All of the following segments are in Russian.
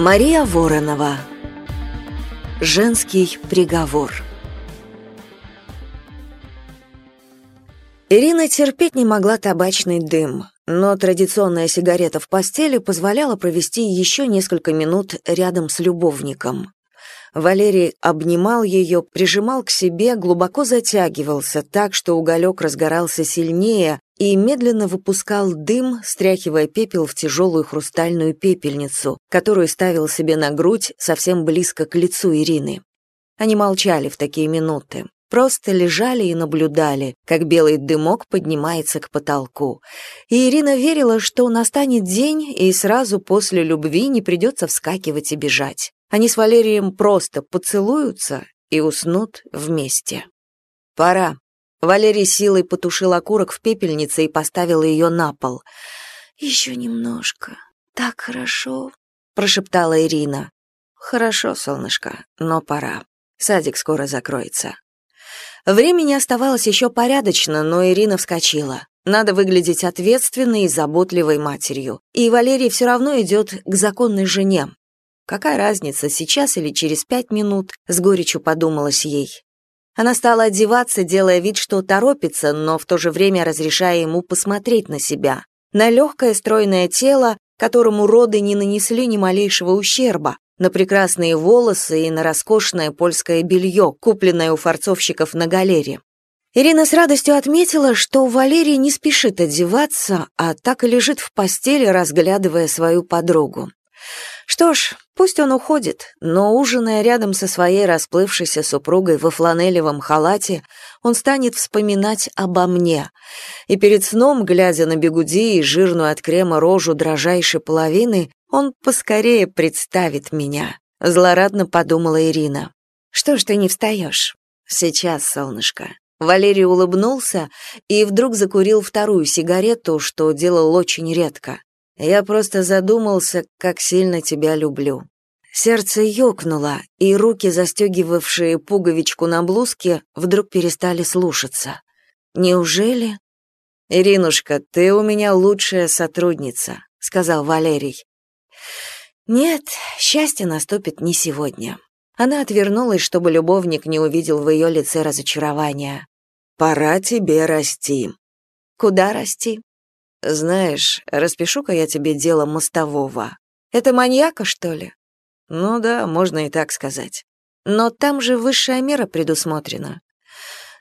Мария Воронова. Женский приговор. Ирина терпеть не могла табачный дым, но традиционная сигарета в постели позволяла провести еще несколько минут рядом с любовником. Валерий обнимал ее, прижимал к себе, глубоко затягивался так, что уголек разгорался сильнее и медленно выпускал дым, стряхивая пепел в тяжелую хрустальную пепельницу, которую ставил себе на грудь совсем близко к лицу Ирины. Они молчали в такие минуты. Просто лежали и наблюдали, как белый дымок поднимается к потолку. И Ирина верила, что настанет день, и сразу после любви не придется вскакивать и бежать. Они с Валерием просто поцелуются и уснут вместе. «Пора». Валерий силой потушил окурок в пепельнице и поставил ее на пол. «Еще немножко. Так хорошо», — прошептала Ирина. «Хорошо, солнышко, но пора. Садик скоро закроется». Времени оставалось еще порядочно, но Ирина вскочила. Надо выглядеть ответственной и заботливой матерью. И Валерий все равно идет к законной жене, Какая разница, сейчас или через пять минут, с горечью подумалось ей. Она стала одеваться, делая вид, что торопится, но в то же время разрешая ему посмотреть на себя, на легкое стройное тело, которому роды не нанесли ни малейшего ущерба, на прекрасные волосы и на роскошное польское белье, купленное у фарцовщиков на галере. Ирина с радостью отметила, что Валерий не спешит одеваться, а так и лежит в постели, разглядывая свою подругу. Что ж, пусть он уходит, но ужиная рядом со своей расплывшейся супругой во фланелевом халате, он станет вспоминать обо мне. И перед сном, глядя на бегуди и жирную от крема рожу дрожайшей половины, он поскорее представит меня. Злорадно подумала Ирина. Что ж ты не встаешь? Сейчас, солнышко. Валерий улыбнулся и вдруг закурил вторую сигарету, что делал очень редко. Я просто задумался, как сильно тебя люблю. Сердце ёкнуло, и руки, застегивавшие пуговичку на блузке, вдруг перестали слушаться. Неужели? Иринушка, ты у меня лучшая сотрудница, сказал Валерий. Нет, счастье наступит не сегодня. Она отвернулась, чтобы любовник не увидел в ее лице разочарования. Пора тебе расти. Куда расти? Знаешь, распишу-ка я тебе дело мостового. Это маньяка, что ли? Ну да, можно и так сказать. Но там же высшая мера предусмотрена.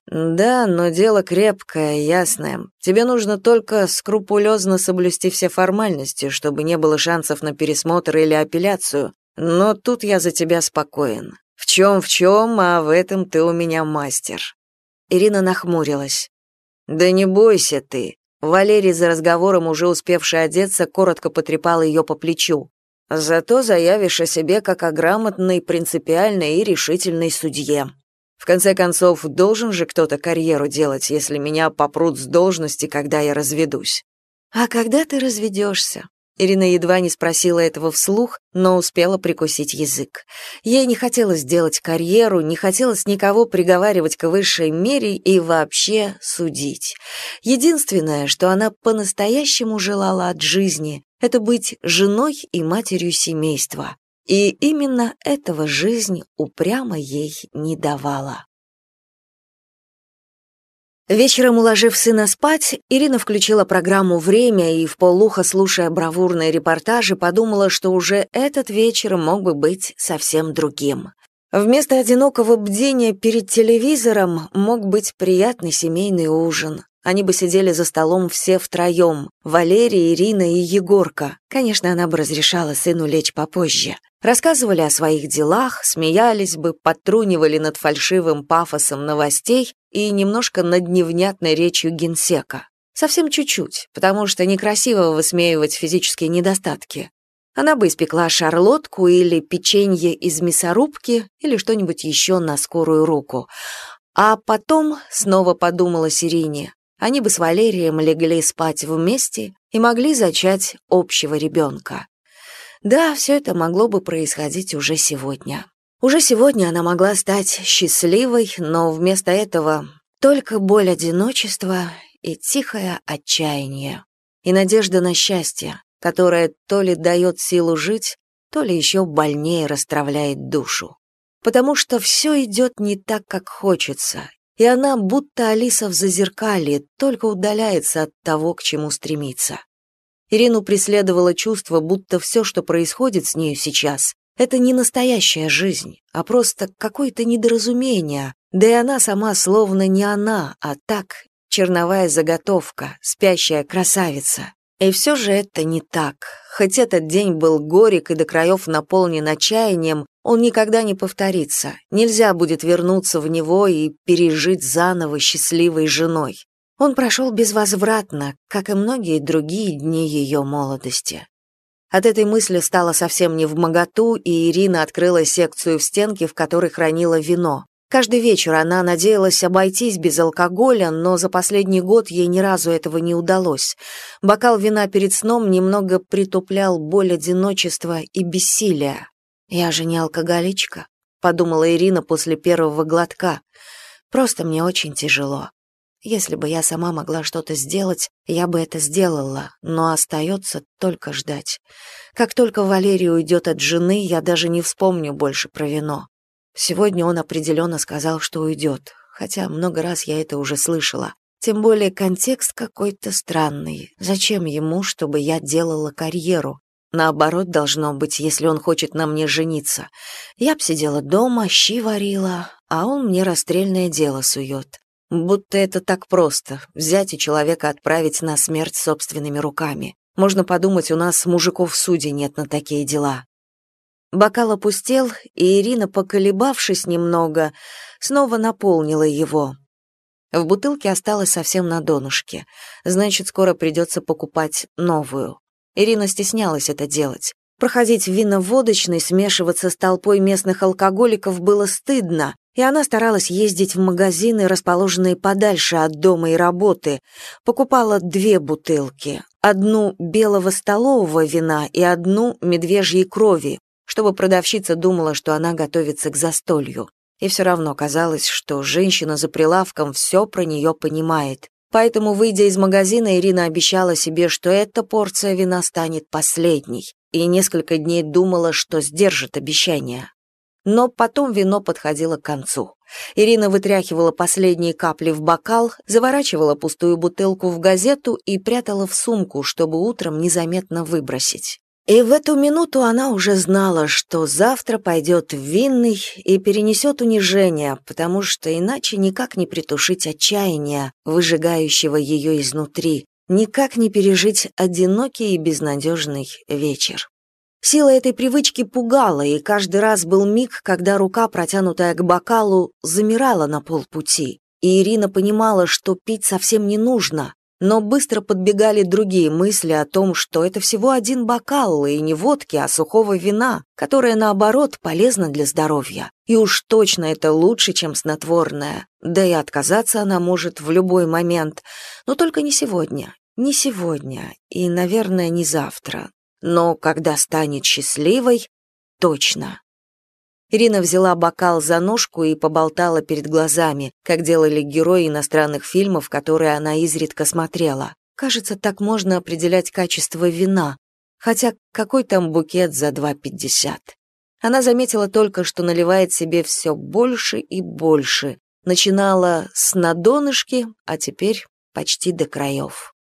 Да, но дело крепкое, ясное. Тебе нужно только скрупулезно соблюсти все формальности, чтобы не было шансов на пересмотр или апелляцию. Но тут я за тебя спокоен. В чем в чем, а в этом ты у меня мастер. Ирина нахмурилась. Да не бойся ты. Валерий за разговором, уже успевший одеться, коротко потрепал ее по плечу. «Зато заявишь о себе как о грамотной, принципиальной и решительной судье. В конце концов, должен же кто-то карьеру делать, если меня попрут с должности, когда я разведусь». «А когда ты разведешься?» Ирина едва не спросила этого вслух, но успела прикусить язык. Ей не хотелось делать карьеру, не хотелось никого приговаривать к высшей мере и вообще судить. Единственное, что она по-настоящему желала от жизни, это быть женой и матерью семейства. И именно этого жизнь упрямо ей не давала. Вечером, уложив сына спать, Ирина включила программу «Время» и, в полухо слушая бравурные репортажи, подумала, что уже этот вечер мог бы быть совсем другим. Вместо одинокого бдения перед телевизором мог быть приятный семейный ужин. Они бы сидели за столом все втроем — Валерия, Ирина и Егорка. Конечно, она бы разрешала сыну лечь попозже. Рассказывали о своих делах, смеялись бы, подтрунивали над фальшивым пафосом новостей и немножко над невнятной речью генсека. Совсем чуть-чуть, потому что некрасиво высмеивать физические недостатки. Она бы испекла шарлотку или печенье из мясорубки или что-нибудь еще на скорую руку. А потом снова подумала Ирине, они бы с Валерием легли спать вместе и могли зачать общего ребенка. Да, все это могло бы происходить уже сегодня. Уже сегодня она могла стать счастливой, но вместо этого только боль одиночества и тихое отчаяние, и надежда на счастье, которое то ли дает силу жить, то ли еще больнее расстравляет душу. Потому что все идет не так, как хочется, и она, будто Алиса в зазеркалье, только удаляется от того, к чему стремится. Ирину преследовало чувство, будто все, что происходит с нею сейчас, это не настоящая жизнь, а просто какое-то недоразумение, да и она сама словно не она, а так, черновая заготовка, спящая красавица. И все же это не так. Хоть этот день был горек и до краев наполнен отчаянием, он никогда не повторится. Нельзя будет вернуться в него и пережить заново счастливой женой. Он прошел безвозвратно, как и многие другие дни ее молодости. От этой мысли стало совсем не в моготу, и Ирина открыла секцию в стенке, в которой хранила вино. Каждый вечер она надеялась обойтись без алкоголя, но за последний год ей ни разу этого не удалось. Бокал вина перед сном немного притуплял боль одиночества и бессилия. «Я же не алкоголичка», — подумала Ирина после первого глотка. «Просто мне очень тяжело. Если бы я сама могла что-то сделать, я бы это сделала, но остается только ждать. Как только Валерий уйдет от жены, я даже не вспомню больше про вино. Сегодня он определенно сказал, что уйдет, хотя много раз я это уже слышала. Тем более контекст какой-то странный. Зачем ему, чтобы я делала карьеру? Наоборот, должно быть, если он хочет на мне жениться. Я б сидела дома, щи варила, а он мне расстрельное дело сует. Будто это так просто — взять и человека отправить на смерть собственными руками. Можно подумать, у нас мужиков в суде нет на такие дела. Бокал опустел, и Ирина, поколебавшись немного, снова наполнила его. В бутылке осталось совсем на донышке. Значит, скоро придется покупать новую. Ирина стеснялась это делать. Проходить в вино-водочной, смешиваться с толпой местных алкоголиков было стыдно, и она старалась ездить в магазины, расположенные подальше от дома и работы. Покупала две бутылки, одну белого столового вина и одну медвежьей крови, чтобы продавщица думала, что она готовится к застолью. И все равно казалось, что женщина за прилавком все про нее понимает. Поэтому, выйдя из магазина, Ирина обещала себе, что эта порция вина станет последней, и несколько дней думала, что сдержит обещание. Но потом вино подходило к концу. Ирина вытряхивала последние капли в бокал, заворачивала пустую бутылку в газету и прятала в сумку, чтобы утром незаметно выбросить. И в эту минуту она уже знала, что завтра пойдет в винный и перенесет унижение, потому что иначе никак не притушить отчаяние, выжигающего ее изнутри, никак не пережить одинокий и безнадежный вечер. Сила этой привычки пугала, и каждый раз был миг, когда рука, протянутая к бокалу, замирала на полпути. И Ирина понимала, что пить совсем не нужно, но быстро подбегали другие мысли о том, что это всего один бокал, и не водки, а сухого вина, которое, наоборот, полезно для здоровья. И уж точно это лучше, чем снотворное. Да и отказаться она может в любой момент, но только не сегодня. Не сегодня, и, наверное, не завтра но когда станет счастливой, точно. Ирина взяла бокал за ножку и поболтала перед глазами, как делали герои иностранных фильмов, которые она изредка смотрела. Кажется, так можно определять качество вина, хотя какой там букет за 2,50. Она заметила только, что наливает себе все больше и больше. Начинала с на донышке, а теперь почти до краев.